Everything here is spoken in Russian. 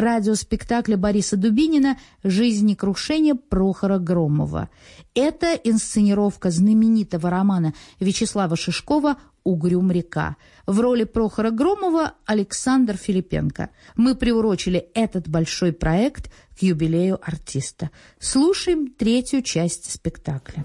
радиоспектакля Бориса Дубинина «Жизнекрушение Прохора Громова». Это инсценировка знаменитого романа Вячеслава Шишкова «Угрюм река». В роли Прохора Громова Александр Филипенко. Мы приурочили этот большой проект к юбилею артиста. Слушаем третью часть спектакля.